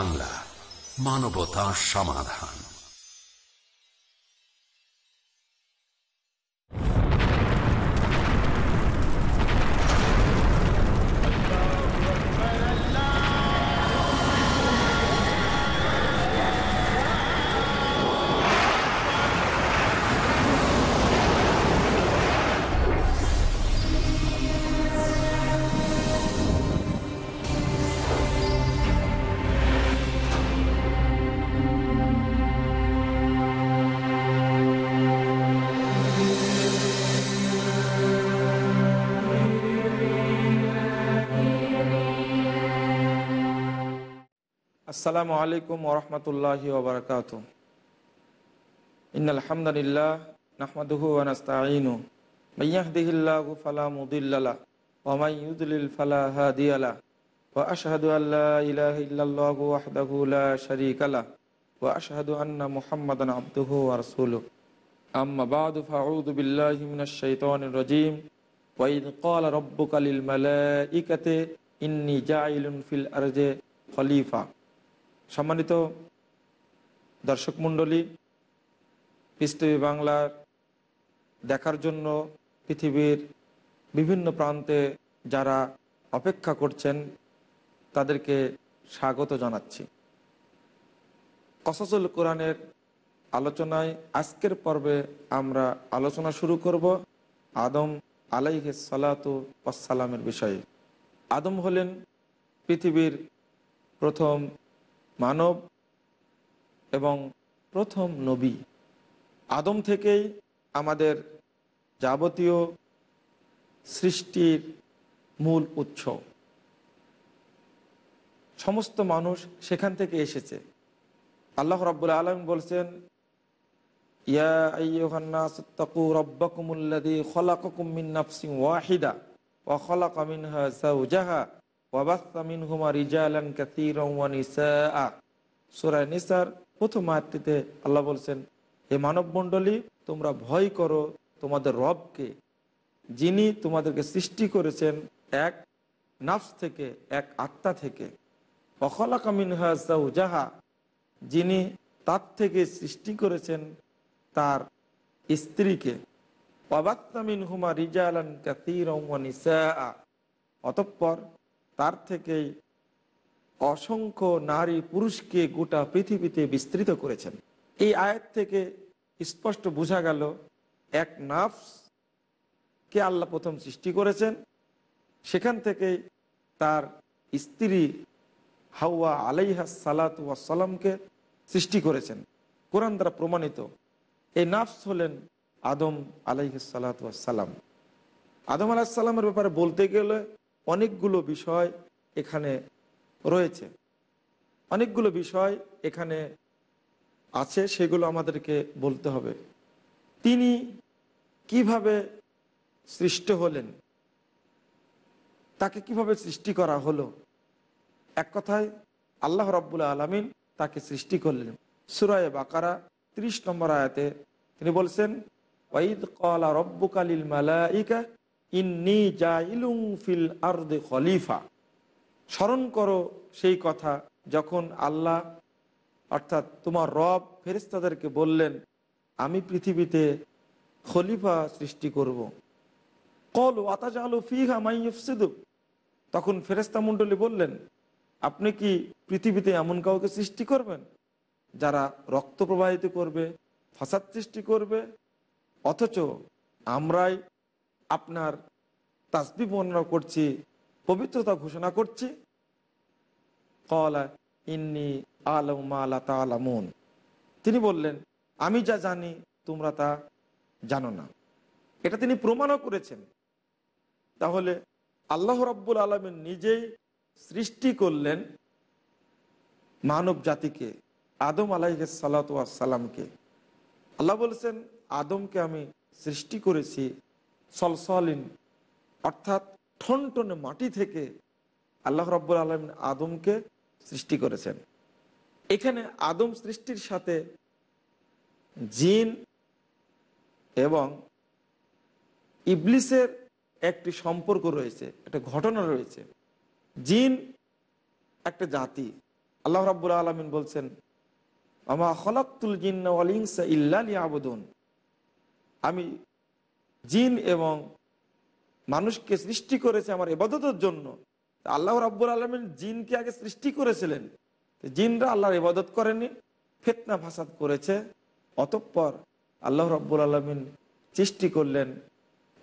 বাংলা মানবতা সমাধান। আসসালামু আলাইকুম ওরহমতুল্লাহি ওবরকাত ইন আলহামদুলিল্লাহ নাহমাদুহু ওয়ানাস্তাঈনু মাইয়াহদিহিল্লাহু ফালা মুদিল্লালা ওয়া মান ইউদ্লিল ফালা হাদিয়ালা ওয়া আশহাদু আল লা ইলাহা ইল্লাল্লাহু ওয়াহদাহু লা শারীকা লা ওয়া আশহাদু আন্না মুহাম্মাদান আবদুহু ওয়া রাসূলুহু। আম্মা বা'দু ফাআউযু বিল্লাহি মিনাশ শাইতানির রাজীম। ওয়া ইয ক্বালা রাব্বুকা লিল মালাইকাতি, ইন্নী জাঈলুন ফিল আরজে খলিফা। সম্মানিত দর্শক মণ্ডলী পৃথিবী বাংলার দেখার জন্য পৃথিবীর বিভিন্ন প্রান্তে যারা অপেক্ষা করছেন, তাদেরকে স্বাগত জানাচ্ছি। কসাসুল কোরআনের আলোচনায় আজকের পর্বে আমরা আলোচনা শুরু করব আদম আলাইহে সালাতু সালামের বিষয়ে। আদম হলেন পৃথিবীর প্রথম মানব এবং প্রথম নবী। আদম থেকেই আমাদের যাবতীয় সৃষ্টির মূল উৎস। সমস্ত মানুষ সেখান থেকে এসেছে। আল্লাহ রাবুল আলম বলছেন, ইয়া আইয়ুহান্নাসত্তাকু রাব্বাকুমুল্লাযী খলাকাকুম মিন নাফসিন ওয়াহিদা ওয়া খালাকা মিনহা যাওজাহা ওয়াবাস্তা মিনহুমা রিজালান কাসীরান ওয়া নিসাআ সূরা নিসার প্রথম আয়াতটিতে আল্লাহ বলছেন, হে মানব মণ্ডলী তোমরা ভয় করো, তোমাদের রবকে। যিনি তোমাদেরকে সৃষ্টি করেছেন এক নাফস থেকে, এক আত্মা থেকে। অখলাকা মিনহা যাওজাহা। যিনি তার থেকে সৃষ্টি করেছেন তার স্ত্রীকে। অবাত্তামিন হুমা রিজা রিজালান কাতিরা অতঃপর তার থেকেই অসংখ্য নারী পুরুষকে গোটা পৃথিবীতে বিস্তৃত করেছেন। এই আয়াত থেকে স্পষ্ট বোঝা গেল, এক নাফস কে আল্লাহ প্রথম সৃষ্টি করেছেন, সেখান থেকে তার স্ত্রী হাওয়া আলাইহা সালাত সালামকে সৃষ্টি করেছেন। কোরআন দ্বারা প্রমাণিত, এই নাফস হলেন আদম আলাইসালাম আদম আলাহিসাল্লামের ব্যাপারে বলতে গেলে অনেকগুলো বিষয় এখানে রয়েছে। অনেকগুলো বিষয় এখানে আছে, সেগুলো আমাদেরকে বলতে হবে। তিনি কীভাবে সৃষ্ট হলেন? তাকে কীভাবে সৃষ্টি করা হলো? এক কথায়, আল্লাহ রব্বুল আলমিন তাকে সৃষ্টি করলেন। সুরায় বাকারা ৩০ নম্বর আয়াতে তিনি বলছেন, ওয়াইদ কলা রব্বুকালিল মালাইকা ইন্নি জাইলুং ফিল আর্দে খলিফা। স্মরণ করো সেই কথা যখন আল্লাহ, অর্থাৎ তোমার রব ফেরিস্তাদেরকে বললেন, আমি পৃথিবীতে খলিফা সৃষ্টি করব। কল আতাজ আলু ফিহা মাইফসিদু তখন ফেরেস্তা মণ্ডলী বললেন, আপনি কি পৃথিবীতে এমন কাউকে সৃষ্টি করবেন যারা রক্ত প্রবাহিত করবে, ফাসাদ সৃষ্টি করবে? অথচ আমরাই আপনার তাসবি বর্ণনা করছি, পবিত্রতা ঘোষণা করছি। কলা, ইন্নি আলমুন তিনি বললেন, আমি যা জানি, তোমরা তা জানো না। এটা তিনি প্রমাণও করেছেন। তাহলে আল্লাহ রব্বুল আলমিন নিজেই সৃষ্টি করলেন মানব জাতিকে, আদম আলাইহ সালাতামকে আল্লাহ বলেছেন, আদমকে আমি সৃষ্টি করেছি সলসলিন, অর্থাৎ ঠনটনে মাটি থেকে আল্লাহ রব্বুল আলম আদমকে সৃষ্টি করেছেন। এখানে আদম সৃষ্টির সাথে জিন এবং ইবলিসের একটি সম্পর্ক রয়েছে, একটা ঘটনা রয়েছে। জিন একটা জাতি। আল্লাহ রাবুল আলমিন বলছেন আমা খলাকুল জিন্না ইল্লা আবদুন আমি জিন এবং মানুষকে সৃষ্টি করেছে আমার এবাদতের জন্য। আল্লাহ রাব্বুল আলমিন জিনকে আগে সৃষ্টি করেছিলেন। জিনরা আল্লাহর ইবাদত করেনি, ফেতনা ফাসাদ করেছে। অতঃপর আল্লাহ রাব্বুল আলমিন সৃষ্টি করলেন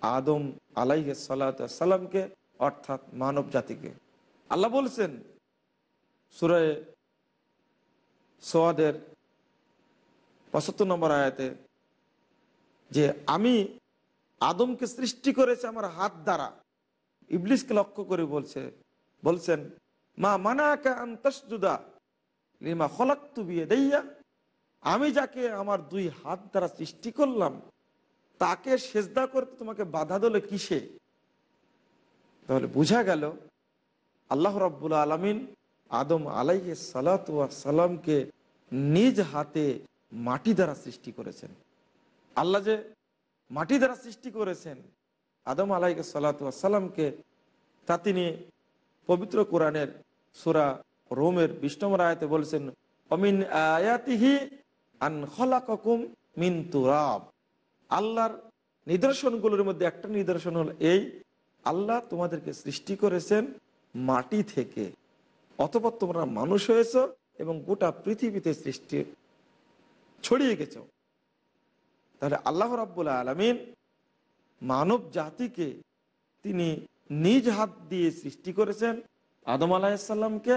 আদম আলাইহ সালাতামকে অর্থাৎ মানব জাতিকে। আল্লাহ বলছেন সুরায় সোয়াদের পঁচাত্তর নম্বর আয়াতে যে, আমি আদমকে সৃষ্টি করেছে আমার হাত দ্বারা। ইবলিসকে লক্ষ্য করে বলছে, বলছেন, মা মানাকা আন্তসুদা লিমা খলাক্তু বিয়ে দেইয়া আমি যাকে আমার দুই হাত দ্বারা সৃষ্টি করলাম, তাকে সেজদা করতে তোমাকে বাধা দিলে কিসে? তাহলে বোঝা গেল, আল্লাহ রব্বুল আলমিন আদম আলাইহে সালাতামকে নিজ হাতে মাটি দ্বারা সৃষ্টি করেছেন। আল্লাহ যে মাটি দ্বারা সৃষ্টি করেছেন আদম আলাইকে সালাতামকে তা তিনি পবিত্র কোরআনের সুরা রোমের বিষ্ণমর আয়াতে বলছেন, অমিন আয়াতিহি আন খলাকুম মিন তুরাব। আল্লাহর নিদর্শনগুলোর মধ্যে একটা নিদর্শন হল এই, আল্লাহ তোমাদেরকে সৃষ্টি করেছেন মাটি থেকে। অতপর তোমরা মানুষ হয়েছ এবং গোটা পৃথিবীতে সৃষ্টি, ছড়িয়ে গেছ। তাহলে আল্লাহ রাব্বুল আলমিন মানব জাতিকে তিনি নিজ হাত দিয়ে সৃষ্টি করেছেন, আদম আলাহিসাল্লামকে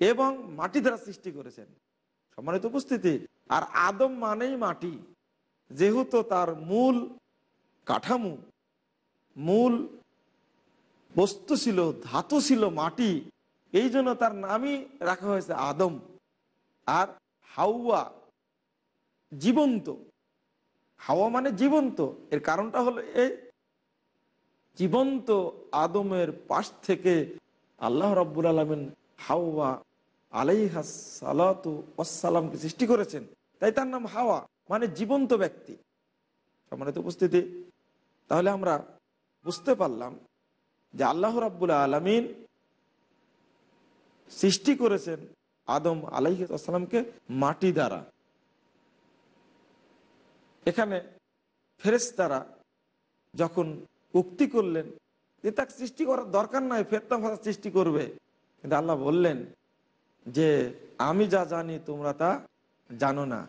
এবং মাটি দ্বারা সৃষ্টি করেছেন। সম্মানিত উপস্থিতি, আর আদম মানেই মাটি, যেহেতু তার মূল কাঠামো, মূল বস্তু ছিল, ধাতু ছিল মাটি, এই জন্য তার নামই রাখা হয়েছে আদম। আর হাওয়া জীবন্ত হাওয়া মানে জীবন্ত। এর কারণটা হলো এই জীবন্ত আদমের পাশ থেকে আল্লাহ রব্বুল আলমিন হাওয়া আলাইহা সালাতু সৃষ্টি করেছেন। তাই তার নাম হাওয়া মানে জীবন্ত ব্যক্তি। সম্মানিত উপস্থিতি, তাহলে আমরা বুঝতে পারলাম যে আল্লাহ রাব্বুল আলমিন সৃষ্টি করেছেন আদম আলাইসালামকে মাটি দ্বারা। এখানে ফেরেস্তারা যখন উক্তি করলেন যে সৃষ্টি করার দরকার নাই ফেরতা ভাষা সৃষ্টি করবে। কিন্তু আল্লাহ বললেন যে, আমি যা জানি তোমরা তা জানো না।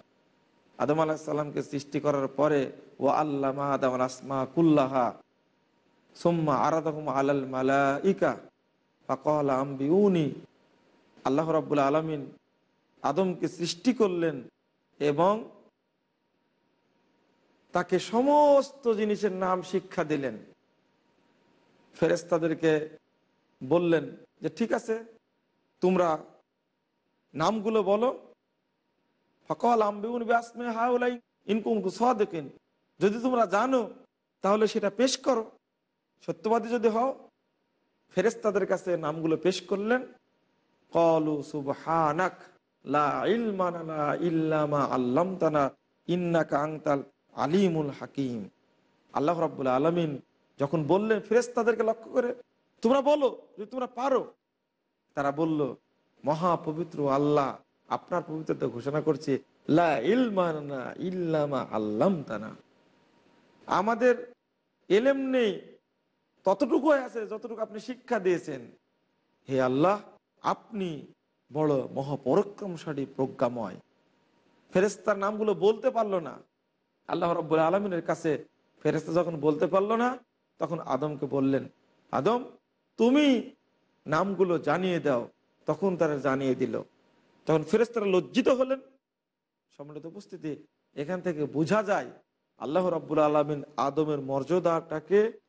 আদম আলাহিসাল্লামকে সৃষ্টি করার পরে ও আল্লাহ আদম আসমা কুল্লাহা সোম্মা আরাদহম আলাল মালা ইকা ফাকল আম্বিউনি। আল্লাহ রাবুল আলমিন আদমকে সৃষ্টি করলেন এবং তাকে সমস্ত জিনিসের নাম শিক্ষা দিলেন। ফেরেস্তাদেরকে বললেন যে, ঠিক আছে, তোমরা নামগুলো বলো। ফকল ব্যাসমে হাউলাই ইনকুম দেখেন যদি তোমরা জানো, তাহলে সেটা পেশ করো। সত্যবাদী যদি হও ফেরেস্তাদের কাছে নামগুলো পেশ করলেন। কলু সুবহানাক লা ইলমানা ইল্লামা আল্লামতানা, ইন্নাকা আংতাল আলিমুল হাকিম। আল্লাহ রাব্বুল আলমিন যখন বললেন ফেরেস্তাদেরকে লক্ষ্য করে, তোমরা বলো, যদি তোমরা পারো। তারা বলল, মহাপবিত্র আল্লাহ, আপনার পবিত্রতা ঘোষণা করছে, লা ইল্লামা আমাদের এলেম নেই ততটুকু আছে, যতটুকু আপনি শিক্ষা দিয়েছেন। হে আল্লাহ, আপনি বড় মহাপরাক্রমশালী প্রজ্ঞাময়। ফেরেস্তার নামগুলো বলতে পারল না। আল্লাহ রব্বুল আলমিনের কাছে ফেরেস্তা যখন বলতে পারল না, তখন আদমকে বললেন, আদম, তুমি নামগুলো জানিয়ে দাও। তখন তারা জানিয়ে দিল। তখন ফেরেস্তারা লজ্জিত হলেন। সম্মিলিত উপস্থিতি, এখান থেকে বোঝা যায়, আল্লাহ রব্বুল আলমিন আদমের মর্যাদাটাকে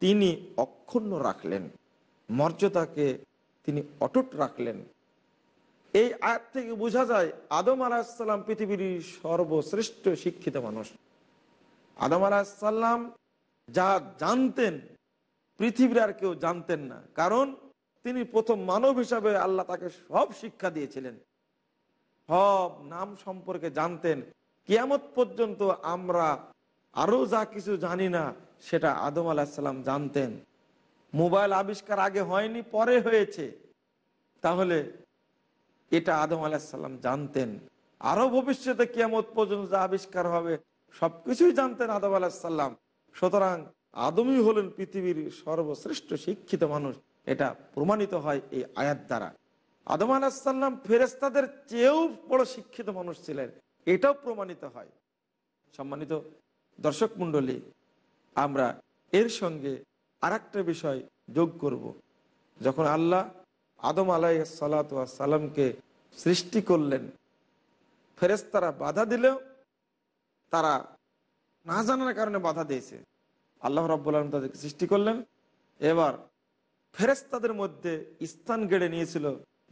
তিনি অক্ষুণ্ণ রাখলেন। মর্যাদাকে তিনি অটুট রাখলেন। এই আয়াত থেকে বোঝা যায়, আদম আলাহিসাল্লাম পৃথিবীর সর্বশ্রেষ্ঠ শিক্ষিত মানুষ। আদম আলাহিসাল্লাম যা জানতেন, পৃথিবীর আর কেউ জানতেন না। কারণ তিনি প্রথম মানব হিসাবে আল্লাহ তাকে সব শিক্ষা দিয়েছিলেন। সব নাম সম্পর্কে জানতেন। কিয়ামত পর্যন্ত আমরা আরও যা কিছু জানি না, সেটা আদম আলাহিসাল্লাম জানতেন। মোবাইল আবিষ্কার আগে হয়নি, পরে হয়েছে। তাহলে এটা আদম আলাহিসাল্লাম জানতেন। আরও ভবিষ্যতে কিয়ামত পর্যন্ত যা আবিষ্কার হবে, সবকিছুই জানতেন আদম আলাহিসাল্লাম সুতরাং আদমই হলেন পৃথিবীর সর্বশ্রেষ্ঠ শিক্ষিত মানুষ। এটা প্রমাণিত হয় এই আয়াত দ্বারা। আদম আলাহিসাল্লাম ফেরেস্তাদের চেয়েও বড় শিক্ষিত মানুষ ছিলেন। এটাও প্রমাণিত হয়। সম্মানিত দর্শক মণ্ডলী, আমরা এর সঙ্গে আর বিষয় যোগ করব। যখন আল্লাহ আদম আলাই সালাতামকে সৃষ্টি করলেন। ফেরেস্তারা বাধা দিলেও তারা না জানার কারণে বাধা দিয়েছে। আল্লাহ রব্বুল আলম তাদেরকে সৃষ্টি করলেন। এবার ফেরেস্তাদের মধ্যে স্থান গেড়ে নিয়েছিল,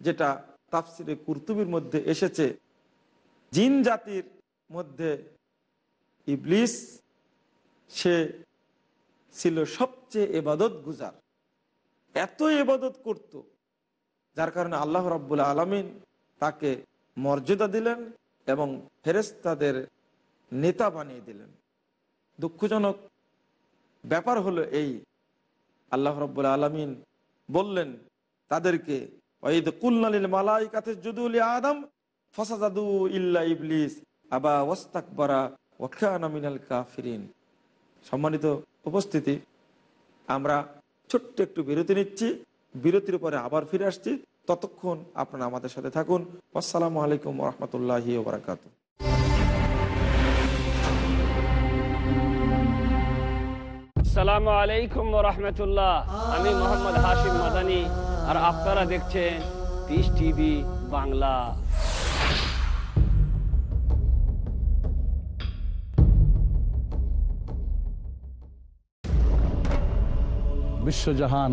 যেটা তাফসিরে কুর্তুবির মধ্যে এসেছে। জিন জাতির মধ্যে ইবলিস, সে ছিল সবচেয়ে এবাদত গুজার। এত এবাদত করত যার কারণে আল্লাহ রব্বুল আলমিন তাকে মর্যাদা দিলেন এবং ফেরেস্তাদের নেতা বানিয়ে দিলেন। দুঃখজনক ব্যাপার হলো এই। আল্লাহ রব্বুল আলমিন বললেন, তাদেরকে, ওয়াইদ কুল্লালিল মালাইকাতে যদুল আদম ফসাদাদু ইল্লা ইবলিস, আবা ওয়াস্তাকবারা ওয়াখানা মিনাল কাফিরিন। সম্মানিত উপস্থিতি, আমরা ছোট্ট একটু বিরতি নিচ্ছি। বিরতির পরে আবার ফিরে আসছি। ততক্ষণ আপনারা আমাদের সাথে থাকুন। আসসালামু আলাইকুম রহমতুল্লাহি ওবরাকাত আসসালামু আলাইকুম রহমতুল্লাহ আমি মোহাম্মদ হাশিম মাদানি আর আপনারা দেখছেন পিস টিভি বাংলা। বিশ্বজাহান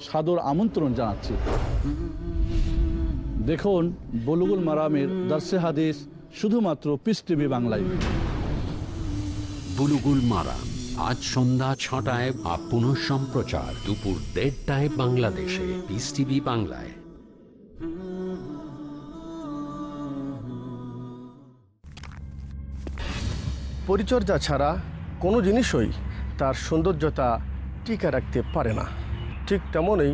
সাদর আমন্ত্রণ জানাচ্ছি। দেখুন বলুগুল মারামের দার্সে হাদিস শুধুমাত্র পিস টিভি বাংলায়। বুলুগুল মারাম আজ সন্ধ্যা ছটায় বা পুনঃ সম্প্রচার দুপুর দেড়টায় বাংলাদেশে পিস টিভি বাংলায়। পরিচর্যা ছাড়া কোনো জিনিসই তার সৌন্দর্যতা টিকে রাখতে পারে না। ঠিক তেমনই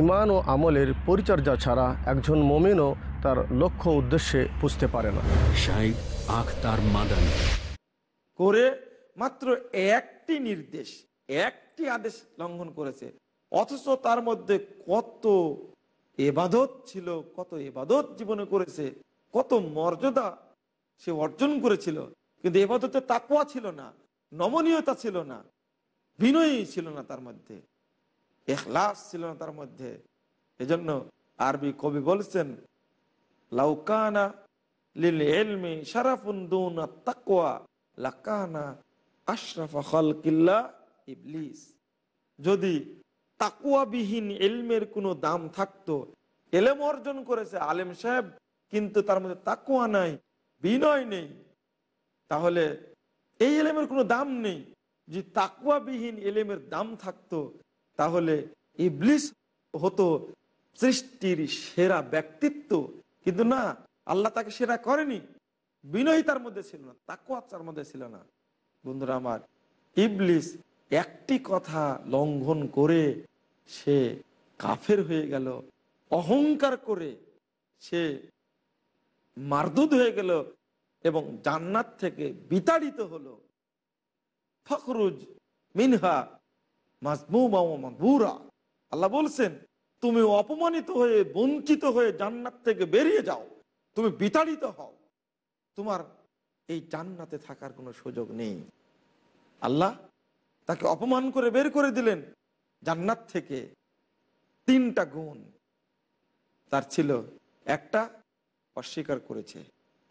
ইমান ও আমলের পরিচর্যা ছাড়া একজন মমিনও তার লক্ষ্য উদ্দেশ্যে পুজতে পারে না। আখতার মাদানী। করে মাত্র একটি নির্দেশ একটি আদেশ লঙ্ঘন করেছে। অথচ তার মধ্যে কত এবাদত ছিল কত এবাদত জীবনে করেছে কত মর্যাদা সে অর্জন করেছিল। কিন্তু এবাদতে তাকুয়া ছিল না নমনীয়তা ছিল না বিনয়ী ছিল না তার মধ্যে। এখলাস ছিল না তার মধ্যে। এজন্য আরবি কবি বলছেন লাউকানা লিল এলমি শারাফুন দুনা তাকওয়া, লাকানা আশরাফা খালকিল্লা ইবলিস। যদি তাকুয়াবিহীন এলমের কোনো দাম থাকতো, এলেম অর্জন করেছে আলেম সাহেব, কিন্তু তার মধ্যে তাকুয়া নাই, বিনয় নেই, তাহলে এই এলেমের কোনো দাম নেই। যে তাকুয়াবিহীন এলেমের দাম থাকতো তাহলে ইবলিস হতো সৃষ্টির সেরা ব্যক্তিত্ব। কিন্তু না, আল্লাহ তাকে সেরা করেনি। বিনয়ী তার মধ্যে ছিল না তাকুয়া তার মধ্যে ছিল না। বন্ধুরা আমার, ইবলিস একটি কথা লঙ্ঘন করে সে কাফের হয়ে গেল, অহংকার করে সে মারদুদ হয়ে গেল এবং জান্নাত থেকে বিতাড়িত হলো। ফখরুজ মিনহা আল্লাহ বলছেন, তুমি অপমানিত হয়ে, বঞ্চিত হয়ে জান্নাত থেকে বেরিয়ে যাও। তুমি বিতাড়িত হও। তোমার এই জান্নাতে থাকার কোনো সুযোগ নেই। আল্লাহ তাকে অপমান করে বের করে দিলেন। জান্নাত থেকে তিনটা গুণ তার ছিল। একটা অস্বীকার করেছে,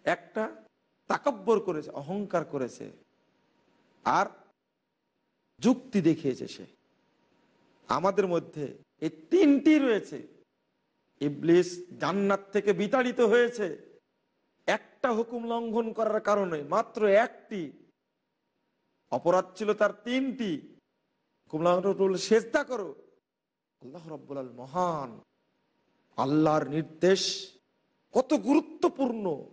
একটা তাকব্বর করেছে, অহংকার করেছে, আর যুক্তি দেখিয়েছে সে। আমাদের মধ্যে এই তিনটি রয়েছে। ইবলিস জান্নাত থেকে বিতাড়িত হয়েছে। একটা হুকুম লঙ্ঘন করার কারণে মাত্র একটি অপরাধ ছিল তার তিনটি। হুকুম লঙ্ঘন সেজদা করো। আল্লাহ রব্বুল আল মহান আল্লাহর নির্দেশ কত গুরুত্বপূর্ণ,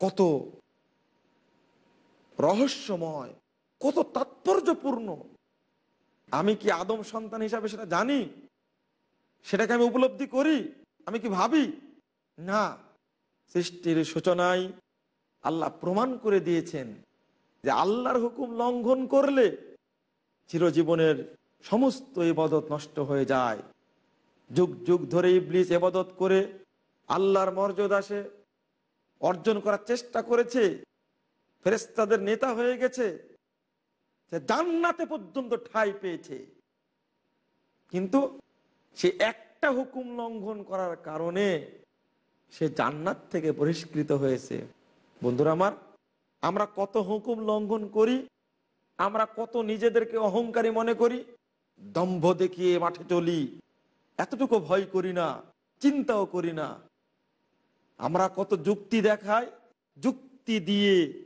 কত রহস্যময়, কত তাৎপর্যপূর্ণ। আমি কি আদম সন্তান হিসাবে সেটা জানি? সেটাকে আমি উপলব্ধি করি? আমি কি ভাবি? না। সৃষ্টির সূচনায় আল্লাহ প্রমাণ করে দিয়েছেন যে আল্লাহর হুকুম লঙ্ঘন করলে চিরজীবনের সমস্ত এবাদত নষ্ট হয়ে যায়। যুগ যুগ ধরে ইবলিস এবাদত করে আল্লাহর মর্যাদা সে অর্জন করার চেষ্টা করেছে। ফেরেস্তাদের নেতা হয়ে গেছে। জান্নাতে পর্যন্ত ঠাই পেয়েছে। কিন্তু সে একটা হুকুম লঙ্ঘন করার কারণে সে জান্নাত থেকে বহিষ্কৃত হয়েছে। বন্ধুরা আমার, আমরা কত হুকুম লঙ্ঘন করি, আমরা কত নিজেদেরকে অহংকারী মনে করি, দম্ভ দেখিয়ে মাঠে চলি, এতটুকু ভয় করি না, চিন্তাও করি না। আমরা কত যুক্তি দেখাই, যুক্তি দিয়ে,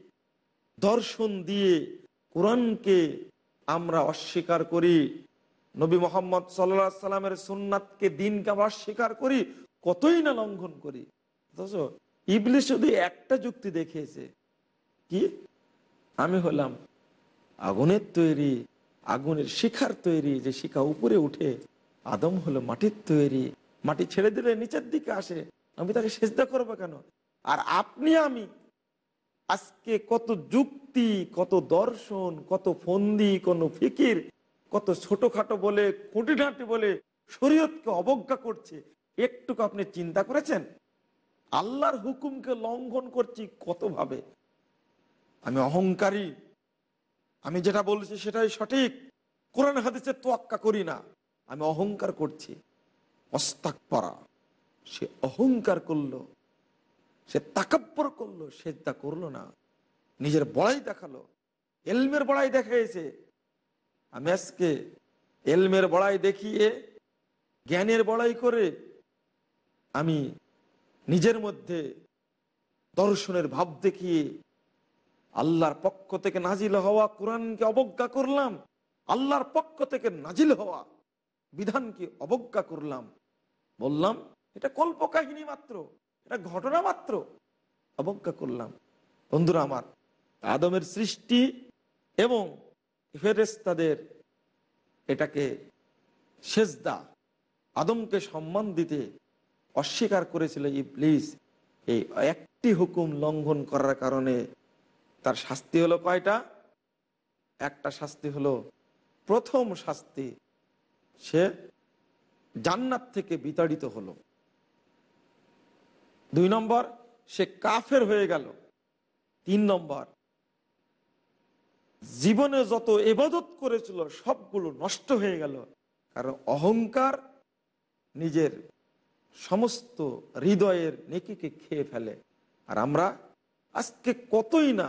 দর্শন দিয়ে কোরআনকে আমরা অস্বীকার করি, নবী মোহাম্মদ সাল্লা সাল্লামের সুন্নাতকে দিনকে আমরা অস্বীকার করি, কতই না লঙ্ঘন করি। ইবলিশ শুধু একটা যুক্তি দেখিয়েছে, কি? আমি হলাম আগুনের তৈরি, আগুনের শিখার তৈরি, যে শিখা উপরে উঠে আদম হলো মাটির তৈরি, মাটি ছেড়ে দিলে নিচের দিকে আসে, আমি তাকে সেজদা করব কেন? আর আপনি আমি আজকে কত যুক্তি, কত দর্শন, কত ফন্দি, কোন ফিকির, কত ছোটখাটো বলে, খুঁটিনাটি বলে শরীয়তকে অবজ্ঞা করছে। একটুকু আপনি চিন্তা করেছেন? আল্লাহর হুকুমকে লঙ্ঘন করছি কত ভাবে আমি অহংকারী। আমি যেটা বলছি সেটাই সঠিক। কোরআন হাদিসে তোয়াক্কা করি না। আমি অহংকার করছি। অস্তাক পরা সে অহংকার করল। সে তাকাব্বর করল সে তা করল না। নিজের বড়াই দেখাল। এলমের বড়াই দেখাইছে। আমি আজকে এলমের বড়াই দেখিয়ে, জ্ঞানের বড়াই করে আমি নিজের মধ্যে দর্শনের ভাব দেখিয়ে আল্লাহর পক্ষ থেকে নাজিল হওয়া কোরআনকে অবজ্ঞা করলাম, আল্লাহর পক্ষ থেকে নাজিল হওয়া বিধানকে অবজ্ঞা করলাম। বললাম, এটা কল্পকাহিনী মাত্র। এটা ঘটনা মাত্র। অবজ্ঞা করলাম। বন্ধুরা আমার, আদমের সৃষ্টি এবং ফেরেস্তাদের এটাকে সেজদা, আদমকে সম্মান দিতে অস্বীকার করেছিল ইবলিস। এই একটি হুকুম লঙ্ঘন করার কারণে তার শাস্তি হলো কয়টা? একটা শাস্তি হলো, প্রথম শাস্তি সে জান্নাত থেকে বিতাড়িত হলো। দুই নম্বর, সে কাফের হয়ে গেল। তিন নম্বর, জীবনে যত এবাদত করেছিল, সবগুলো নষ্ট হয়ে গেল। কারণ অহংকার নিজের সমস্ত হৃদয়ের নেকিকে খেয়ে ফেলে। আর আমরা আজকে কতই না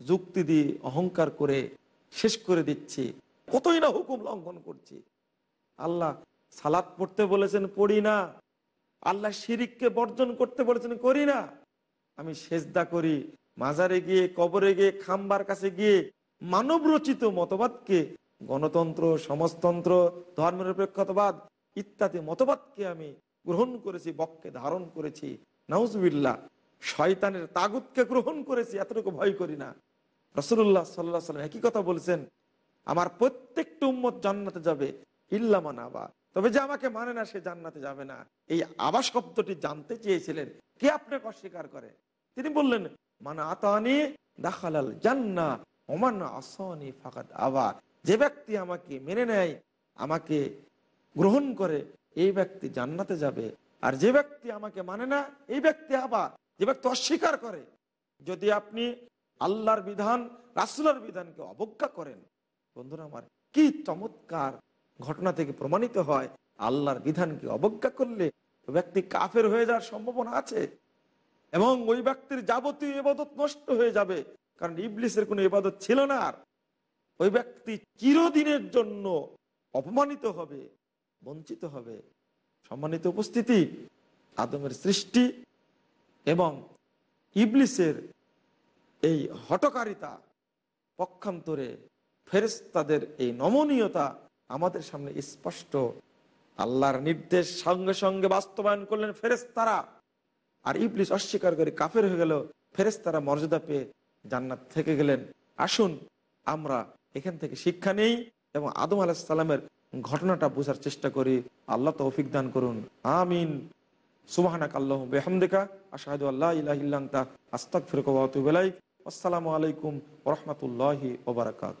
যুক্তি দিয়ে অহংকার করে শেষ করে দিচ্ছি, কতই না হুকুম লঙ্ঘন করছি। আল্লাহ সালাদ পড়তে বলেছেন, পড়ি না। আল্লাহ শিরিককে বর্জন করতে বলেছেন, করি না। আমি সেজদা করি, মাজারে গিয়ে, কবরে গিয়ে, খাম্বার কাছে গিয়ে মানব রচিত মতবাদকে, গণতন্ত্র, সমাজতন্ত্র ধর্মনিরপেক্ষতাবাদ ইত্যাদি মতবাদকে আমি গ্রহণ করেছি, বককে ধারণ করেছি। নাউজবিল্লা শয়তানের তাগুতকে গ্রহণ করেছি, এতটুকু ভয় করি না। রসুল্লাহ সাল্লাহ সাল্লাম একই কথা বলছেন, আমার প্রত্যেকটা উম্মত জান্নাতে যাবে ইল্লামান আবা। তবে যে আমাকে মানে না, সে জান্নাতে যাবে না। এই আবা শব্দটি জানতে চেয়েছিলেন। কে আপনাকে অস্বীকার করে? তিনি বললেন মানে আতানি দাখালাল জান্না, ওমান আসনি ফাকাত আবা। যে ব্যক্তি আমাকে মেনে নেয়, আমাকে গ্রহণ করে, এই ব্যক্তি জান্নাতে যাবে। আর যে ব্যক্তি আমাকে মানে না, এই ব্যক্তি আবার। যে ব্যক্তি অস্বীকার করে, যদি আপনি আল্লাহর বিধান, রাসুলার বিধানকে অবজ্ঞা করেন, বন্ধুরা আমার, কি চমৎকার ঘটনা থেকে প্রমাণিত হয়, আল্লাহর বিধানকে অবজ্ঞা করলে ব্যক্তি কাফের হয়ে যাওয়ার সম্ভাবনা আছে এবং ওই ব্যক্তির যাবতীয় ইবাদত নষ্ট হয়ে যাবে, কারণ ইবলিসের কোনো ইবাদত ছিল না আর। ওই ব্যক্তি চিরদিনের জন্য অপমানিত হবে, বঞ্চিত হবে। সম্মানিত উপস্থিতি, আদমের সৃষ্টি এবং ইবলিসের এই হটকারিতা পক্ষান্তরে ফেরেস্তাদের এই নমনীয়তা আমাদের সামনে স্পষ্ট আল্লাহর নির্দেশ সঙ্গে সঙ্গে বাস্তবায়ন করলেন ফেরেস্তারা আর ইবলিস অস্বীকার করে কাফের হয়ে গেল ফেরেস্তারা মর্যাদা পেয়ে জান্নাত থেকে গেলেন। আসুন, আমরা এখান থেকে শিক্ষা নেই এবং আদম আলাহিসাল্লামের ঘটনাটা বোঝার চেষ্টা করি। আল্লাহ তৌফিক দান করুন। আমিন। সুবাহানাক আল্লাহ বেহামদিকা, আশাহাদু আল্লাহ ইলাহ ইল্লান্তা আস্তাক ফিরকাই আসসালামু আলাইকুম রহমতুল্লাহি ওবরাকাত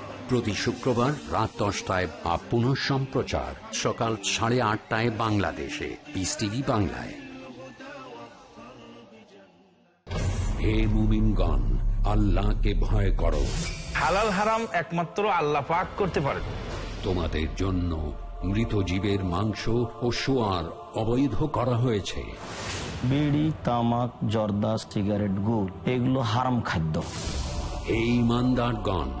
প্রতি শুক্রবার রাত দশটায় বা পুনঃ সম্প্রচার। সকাল সাড়ে আটটায় বাংলাদেশে। পিস টিভি বাংলায়। হে মুমিনগণ আল্লাহকে ভয় করো। হালাল হারাম একমাত্র আল্লাহ পাক করতে পারেন। তোমাদের জন্য মৃত জীবের মাংস ও সোয়ার অবৈধ করা হয়েছে। বিড়ি তামাক জর্দা সিগারেট গুড় এগুলো হারাম খাদ্য। এই ইমানদারগণ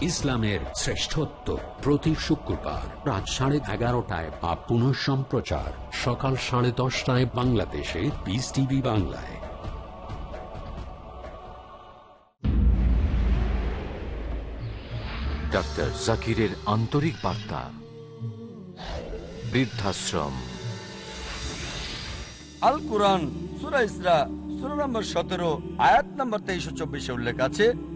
ইসলামের শ্রেষ্ঠত্ব প্রতি শুক্রবার রাত সাড়ে এগারোটায় বা পুনঃ সম্প্রচার। সকাল সাড়ে দশটায় বাংলাদেশে পিস টিভি বাংলায়। ডাক্তার জাকিরের আন্তরিক বার্তা। বৃদ্ধাশ্রম। আল কোরআন সুরা ইসরা সুরা নম্বর সতেরো আয়াত নম্বর তেইশো চব্বিশে উল্লেখ আছে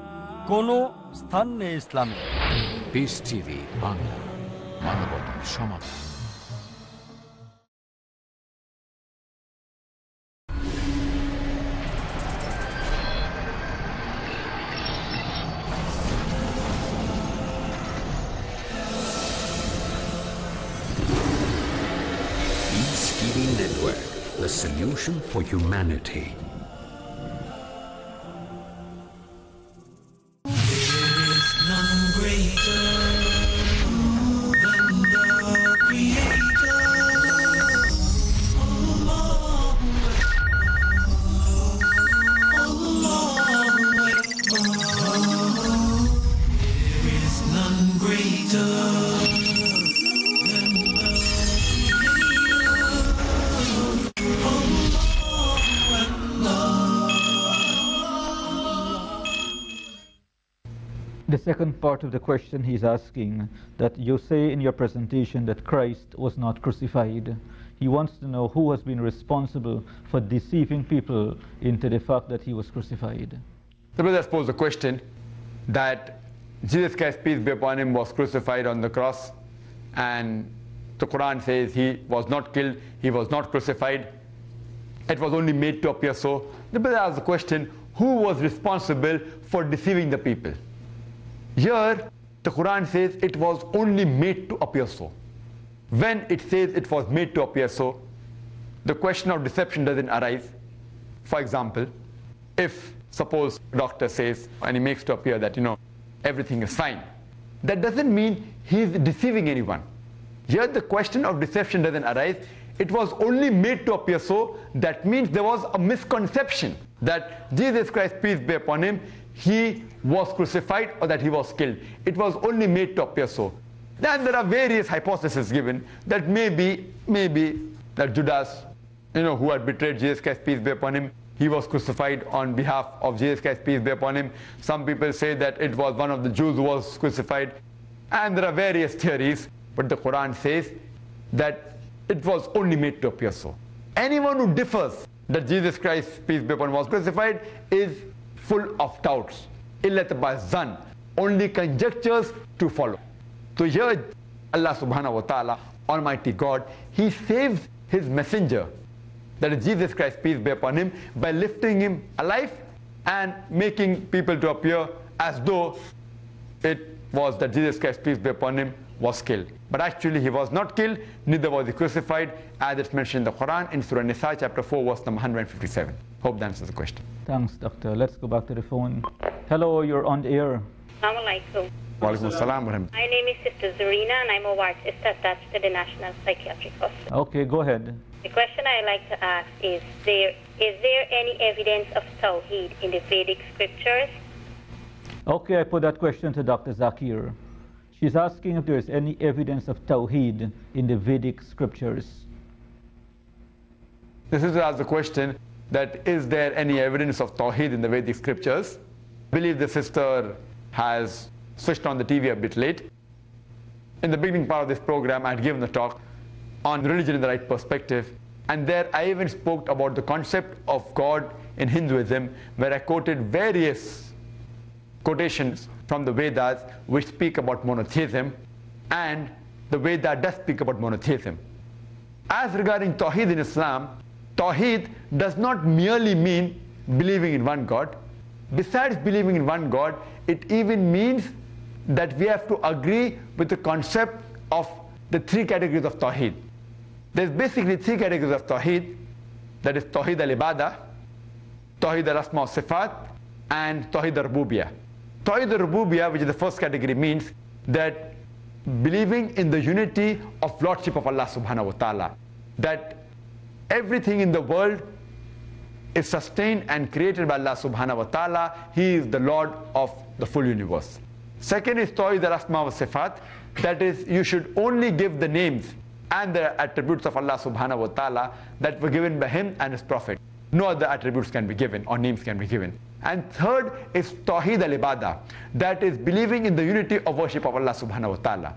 কোনো স্থান নেই ইসলামে Peace TV Bangla Network, the solution for humanity. Part of the question he's asking that you say in your presentation that Christ was not crucified. He wants to know who has been responsible for deceiving people into the fact that he was crucified. The brother posed the question that Jesus Christ, peace be upon him, was crucified on the cross, and the Quran says he was not killed, he was not crucified. It was only made to appear so. The brother asked the question who was responsible for deceiving the people? Here, the Quran says it was only made to appear so. When it says it was made to appear so, the question of deception doesn't arise. For example, if suppose a doctor says and he makes to appear that you know everything is fine, that doesn't mean he is deceiving anyone. Here the question of deception doesn't arise. It was only made to appear so. That means there was a misconception that Jesus Christ, peace be upon him, he was crucified or that he was killed. It was only made to appear so. Then there are various hypotheses given that maybe, maybe that Judas, you know, who had betrayed Jesus Christ, peace be upon him, he was crucified on behalf of Jesus Christ, peace be upon him. Some people say that it was one of the Jews who was crucified. And there are various theories, but the Quran says that it was only made to appear so. Anyone who differs that Jesus Christ, peace be upon him, was crucified is full of doubts. Illat zan, only conjectures to follow. So here Allah subhanahu wa ta'ala, Almighty God, He saves His messenger, that is Jesus Christ, peace be upon Him, by lifting Him alive and making people to appear as though it was that Jesus Christ, peace be upon Him, was killed. But actually he was not killed, neither was he crucified, as it's mentioned in the Quran in Surah Nisa chapter 4 verse number 157. Hope that answers the question. Thanks, doctor. Let's go back to the phone. Hello, you're on the air. Assalamualaikum. Walaikum My name is Sister Zarina and I'm a artist attached to the National Psychiatric Hospital. Okay, go ahead. The question I like to ask is there is there any evidence of Tawheed in the Vedic scriptures? Okay, I put that question to Dr. Zakir. She's asking if there is any evidence of Tawheed in the Vedic scriptures. This is ask the question that is there any evidence of Tawheed in the Vedic scriptures? I believe the sister has switched on the TV a bit late. In the beginning part of this program, I had given a talk on religion in the right perspective. And there I even spoke about the concept of God in Hinduism, where I quoted various quotations from the Vedas which speak about monotheism, and the Veda does speak about monotheism. As regarding Tawheed in Islam, Tawheed does not merely mean believing in one God. Besides believing in one God, it even means that we have to agree with the concept of the three categories of Tawheed. There's basically three categories of Tawheed. That is Tawheed al-Ibadah, Tawheed al-Asma sifat and Tawheed al-Rububiyah. Tawheed al-Rububiyah, which is the first category, means that believing in the unity of Lordship of Allah subhanahu wa ta'ala. That everything in the world is sustained and created by Allah subhanahu wa ta'ala. He is the Lord of the full universe. Second is Tawhid al-Asma wa Sifat. That is, you should only give the names and the attributes of Allah subhanahu wa ta'ala that were given by Him and His Prophet. No other attributes can be given or names can be given. And third is Tawheed al-Ibadah. That is believing in the unity of worship of Allah subhanahu wa ta'ala.